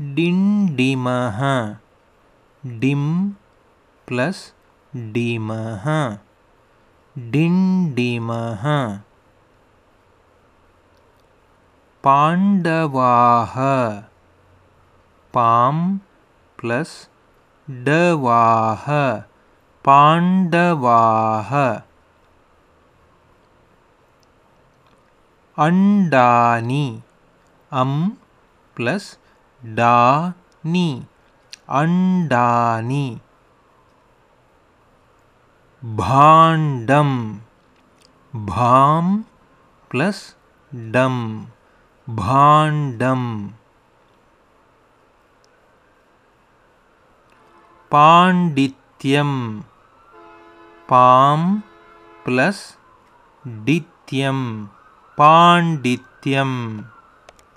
डिण्डिमः डिम्। Plus डिमः। डिण्डिमः पाण्डवाः पां plus डवाः। पाण्डवाः अण्डानि अं प्लस् डानि अण्डानि भाण्डं भां प्लस् डं भाण्डम् पाण्डित्यं पां प्लस् डित्यं पाण्डित्यम्